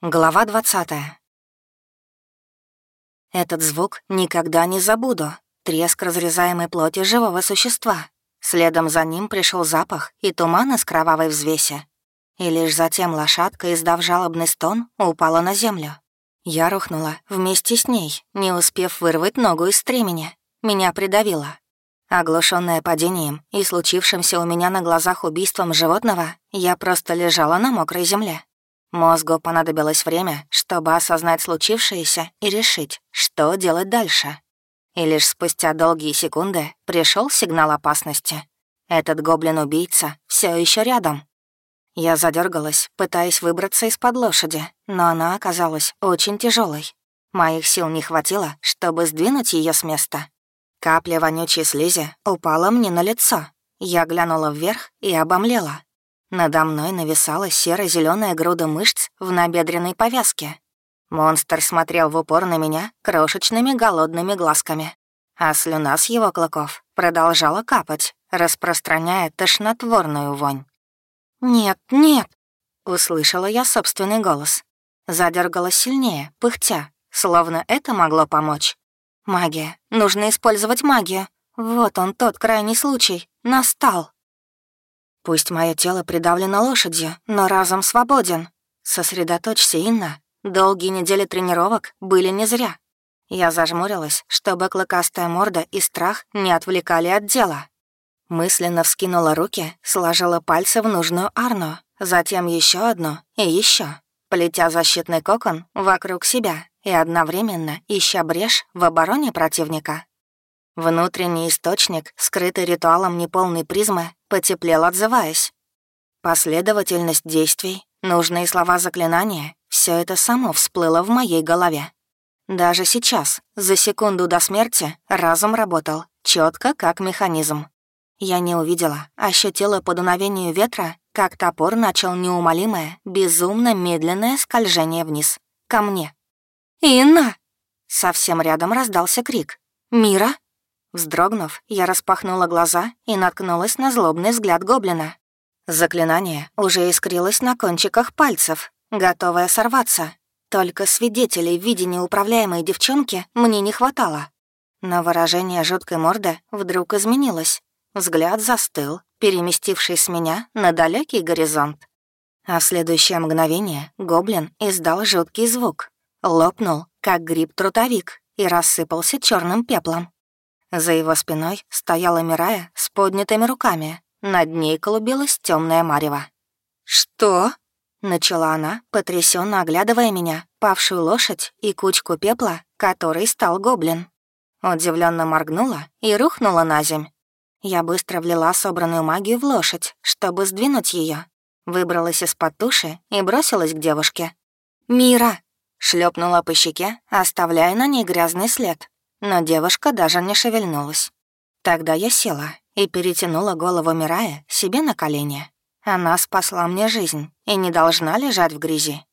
Глава 20 Этот звук никогда не забуду. Треск разрезаемой плоти живого существа. Следом за ним пришел запах и туман из кровавой взвеси. И лишь затем лошадка, издав жалобный стон, упала на землю. Я рухнула вместе с ней, не успев вырвать ногу из стремени. Меня придавило. Оглушенная падением и случившимся у меня на глазах убийством животного, я просто лежала на мокрой земле. Мозгу понадобилось время, чтобы осознать случившееся и решить, что делать дальше. И лишь спустя долгие секунды пришел сигнал опасности. Этот гоблин-убийца все еще рядом. Я задергалась, пытаясь выбраться из-под лошади, но она оказалась очень тяжелой. Моих сил не хватило, чтобы сдвинуть ее с места. Капля вонючей слизи упала мне на лицо. Я глянула вверх и обомлела. Надо мной нависала серо зеленая груда мышц в набедренной повязке. Монстр смотрел в упор на меня крошечными голодными глазками, а слюна с его клыков продолжала капать, распространяя тошнотворную вонь. «Нет, нет!» — услышала я собственный голос. Задергалась сильнее, пыхтя, словно это могло помочь. «Магия. Нужно использовать магию. Вот он, тот крайний случай. Настал!» Пусть мое тело придавлено лошадью, но разум свободен. Сосредоточься, Инна. Долгие недели тренировок были не зря. Я зажмурилась, чтобы клыкастая морда и страх не отвлекали от дела. Мысленно вскинула руки, сложила пальцы в нужную арну, затем еще одну и еще, плетя защитный кокон вокруг себя и одновременно ища брешь в обороне противника. Внутренний источник, скрытый ритуалом неполной призмы, потеплел, отзываясь. Последовательность действий, нужные слова заклинания — все это само всплыло в моей голове. Даже сейчас, за секунду до смерти, разум работал четко как механизм. Я не увидела, ощутила по дуновению ветра, как топор начал неумолимое, безумно медленное скольжение вниз, ко мне. «Инна!» Совсем рядом раздался крик. «Мира?» Вздрогнув, я распахнула глаза и наткнулась на злобный взгляд гоблина. Заклинание уже искрилось на кончиках пальцев, готовое сорваться. Только свидетелей в виде неуправляемой девчонки мне не хватало. Но выражение жуткой морды вдруг изменилось. Взгляд застыл, переместившись с меня на далекий горизонт. А в следующее мгновение гоблин издал жуткий звук. Лопнул, как гриб-трутовик, и рассыпался черным пеплом. За его спиной стояла Мирая с поднятыми руками. Над ней колубилась темная марева. «Что?» — начала она, потрясенно оглядывая меня, павшую лошадь и кучку пепла, который стал гоблин. Удивленно моргнула и рухнула на земь. Я быстро влила собранную магию в лошадь, чтобы сдвинуть ее. Выбралась из-под туши и бросилась к девушке. «Мира!» — шлепнула по щеке, оставляя на ней грязный след но девушка даже не шевельнулась. Тогда я села и перетянула голову Мирая себе на колени. Она спасла мне жизнь и не должна лежать в грязи.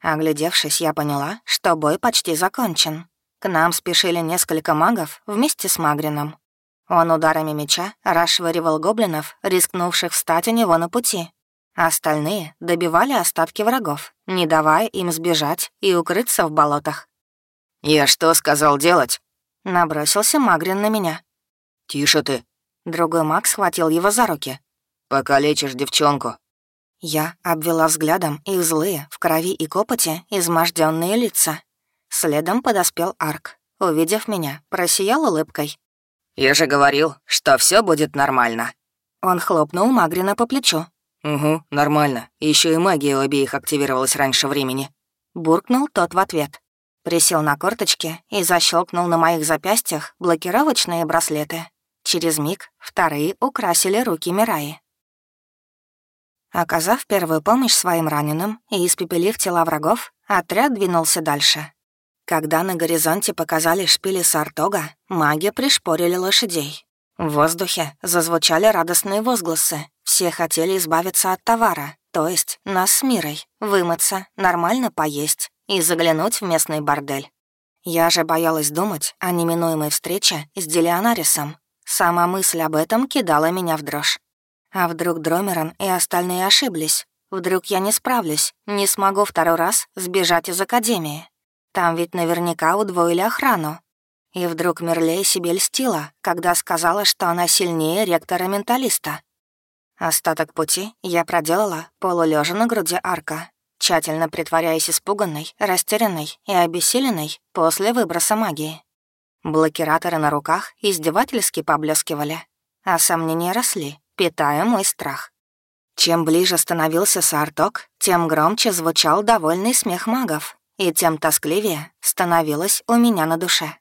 Оглядевшись, я поняла, что бой почти закончен. К нам спешили несколько магов вместе с Магрином. Он ударами меча расшвыривал гоблинов, рискнувших встать у него на пути. Остальные добивали остатки врагов, не давая им сбежать и укрыться в болотах. «Я что сказал делать?» Набросился Магрин на меня. «Тише ты!» Другой маг схватил его за руки. «Пока лечишь девчонку». Я обвела взглядом их злые, в крови и копоти, изможденные лица. Следом подоспел Арк. Увидев меня, просиял улыбкой. «Я же говорил, что все будет нормально». Он хлопнул Магрина по плечу. «Угу, нормально. Еще и магия у обеих активировалась раньше времени». Буркнул тот в ответ. Присел на корточки и защелкнул на моих запястьях блокировочные браслеты. Через миг вторые украсили руки Мираи. Оказав первую помощь своим раненым и испепелив тела врагов, отряд двинулся дальше. Когда на горизонте показали шпили Сартога, маги пришпорили лошадей. В воздухе зазвучали радостные возгласы. Все хотели избавиться от товара, то есть нас с мирой, вымыться, нормально поесть, и заглянуть в местный бордель. Я же боялась думать о неминуемой встрече с Делионарисом. Сама мысль об этом кидала меня в дрожь. А вдруг Дромерон и остальные ошиблись? Вдруг я не справлюсь, не смогу второй раз сбежать из академии. Там ведь наверняка удвоили охрану. И вдруг Мерлей себе льстила, когда сказала, что она сильнее ректора-менталиста. Остаток пути я проделала полулежа на груди арка, тщательно притворяясь испуганной, растерянной и обессиленной после выброса магии. Блокираторы на руках издевательски поблескивали, а сомнения росли, питая мой страх. Чем ближе становился Сарток, тем громче звучал довольный смех магов, и тем тоскливее становилось у меня на душе.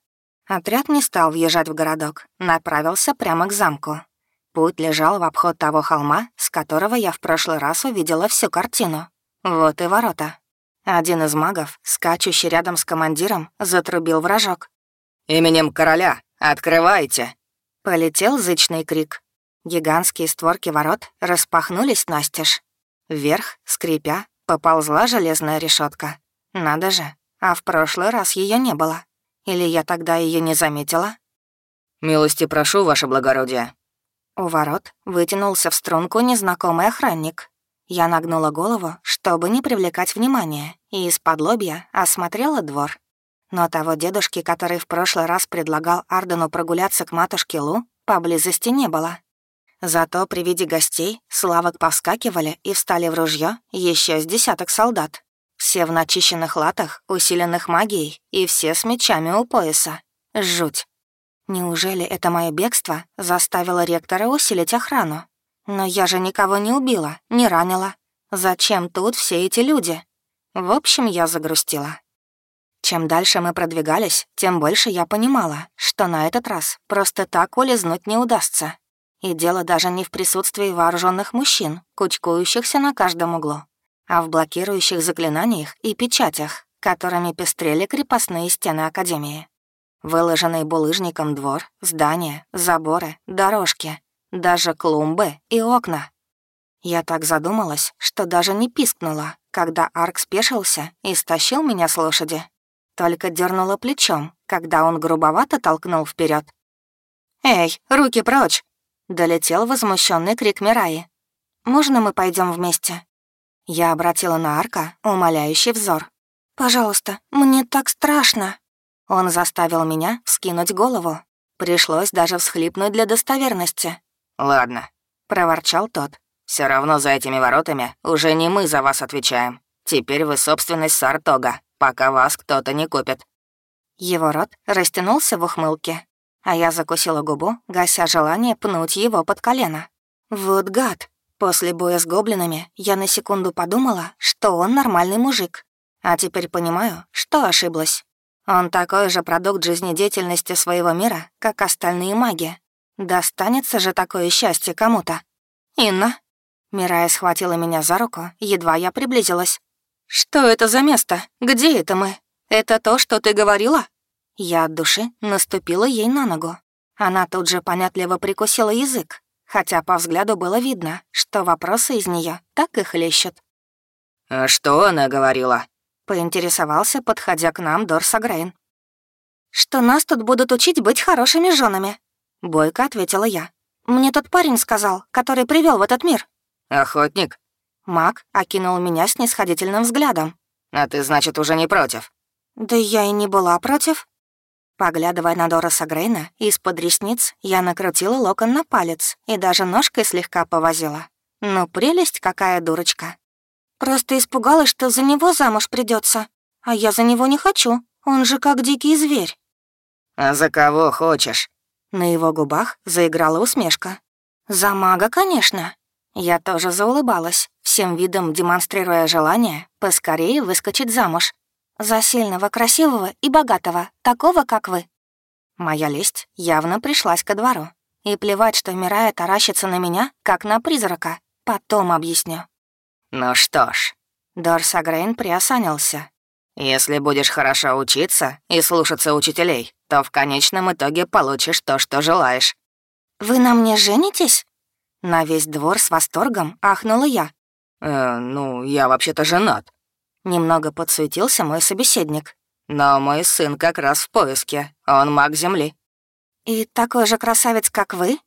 Отряд не стал въезжать в городок, направился прямо к замку. Путь лежал в обход того холма, с которого я в прошлый раз увидела всю картину. Вот и ворота. Один из магов, скачущий рядом с командиром, затрубил вражок. «Именем короля! Открывайте!» Полетел зычный крик. Гигантские створки ворот распахнулись настежь. Вверх, скрипя, поползла железная решетка. Надо же, а в прошлый раз ее не было. Или я тогда ее не заметила? «Милости прошу, ваше благородие». У ворот вытянулся в струнку незнакомый охранник. Я нагнула голову, чтобы не привлекать внимания, и из-под лобья осмотрела двор. Но того дедушки, который в прошлый раз предлагал Ардену прогуляться к матушке Лу, поблизости не было. Зато при виде гостей славок повскакивали и встали в ружье еще с десяток солдат. Все в начищенных латах, усиленных магией, и все с мечами у пояса. Жуть. Неужели это мое бегство заставило ректора усилить охрану? Но я же никого не убила, не ранила. Зачем тут все эти люди? В общем, я загрустила. Чем дальше мы продвигались, тем больше я понимала, что на этот раз просто так улизнуть не удастся. И дело даже не в присутствии вооруженных мужчин, кучкующихся на каждом углу, а в блокирующих заклинаниях и печатях, которыми пестрели крепостные стены Академии. Выложенный булыжником двор, здания, заборы, дорожки, даже клумбы и окна. Я так задумалась, что даже не пискнула, когда Арк спешился и стащил меня с лошади. Только дернула плечом, когда он грубовато толкнул вперед. «Эй, руки прочь!» Долетел возмущенный крик Мираи. «Можно мы пойдем вместе?» Я обратила на Арка умоляющий взор. «Пожалуйста, мне так страшно!» Он заставил меня вскинуть голову. Пришлось даже всхлипнуть для достоверности. «Ладно», — проворчал тот. Все равно за этими воротами уже не мы за вас отвечаем. Теперь вы собственность Сартога, пока вас кто-то не купит». Его рот растянулся в ухмылке, а я закусила губу, гася желание пнуть его под колено. Вот гад. После боя с гоблинами я на секунду подумала, что он нормальный мужик. А теперь понимаю, что ошиблась. Он такой же продукт жизнедеятельности своего мира, как остальные маги. Достанется же такое счастье кому-то. «Инна?» Мирая схватила меня за руку, едва я приблизилась. «Что это за место? Где это мы? Это то, что ты говорила?» Я от души наступила ей на ногу. Она тут же понятливо прикусила язык, хотя по взгляду было видно, что вопросы из нее так и хлещут. «А что она говорила?» — поинтересовался, подходя к нам Дорс Агрейн. «Что нас тут будут учить быть хорошими женами», — бойко ответила я. «Мне тот парень сказал, который привел в этот мир». «Охотник?» Маг окинул меня снисходительным взглядом. «А ты, значит, уже не против?» «Да я и не была против», Поглядывая на Дороса Грейна, из-под ресниц я накрутила локон на палец и даже ножкой слегка повозила. Ну, прелесть какая дурочка. Просто испугалась, что за него замуж придется, А я за него не хочу, он же как дикий зверь. «А за кого хочешь?» На его губах заиграла усмешка. «За мага, конечно». Я тоже заулыбалась, всем видом демонстрируя желание поскорее выскочить замуж за сильного, красивого и богатого, такого, как вы». Моя лесть явно пришлась ко двору. И плевать, что Мирая таращится на меня, как на призрака. Потом объясню. «Ну что ж...» Дорс Агрейн приосанился. «Если будешь хорошо учиться и слушаться учителей, то в конечном итоге получишь то, что желаешь». «Вы на мне женитесь?» На весь двор с восторгом ахнула я. «Э, ну, я вообще-то женат», Немного подсуетился мой собеседник. «Но мой сын как раз в поиске. Он маг Земли». «И такой же красавец, как вы?»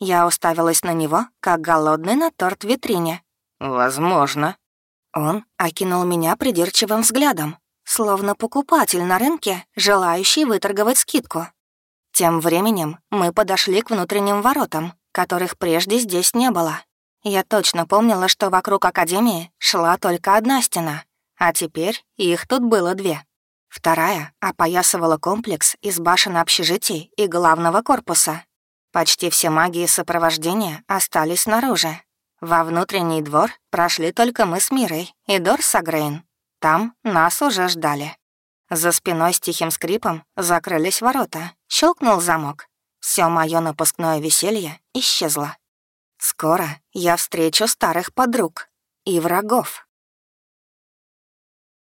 Я уставилась на него, как голодный на торт в витрине. «Возможно». Он окинул меня придирчивым взглядом, словно покупатель на рынке, желающий выторговать скидку. Тем временем мы подошли к внутренним воротам, которых прежде здесь не было. Я точно помнила, что вокруг Академии шла только одна стена, а теперь их тут было две. Вторая опоясывала комплекс из башен общежитий и главного корпуса. Почти все магии сопровождения остались снаружи. Во внутренний двор прошли только мы с Мирой и Дор Сагрейн. Там нас уже ждали. За спиной с тихим скрипом закрылись ворота, щелкнул замок. Все мое напускное веселье исчезло. Скоро я встречу старых подруг и врагов.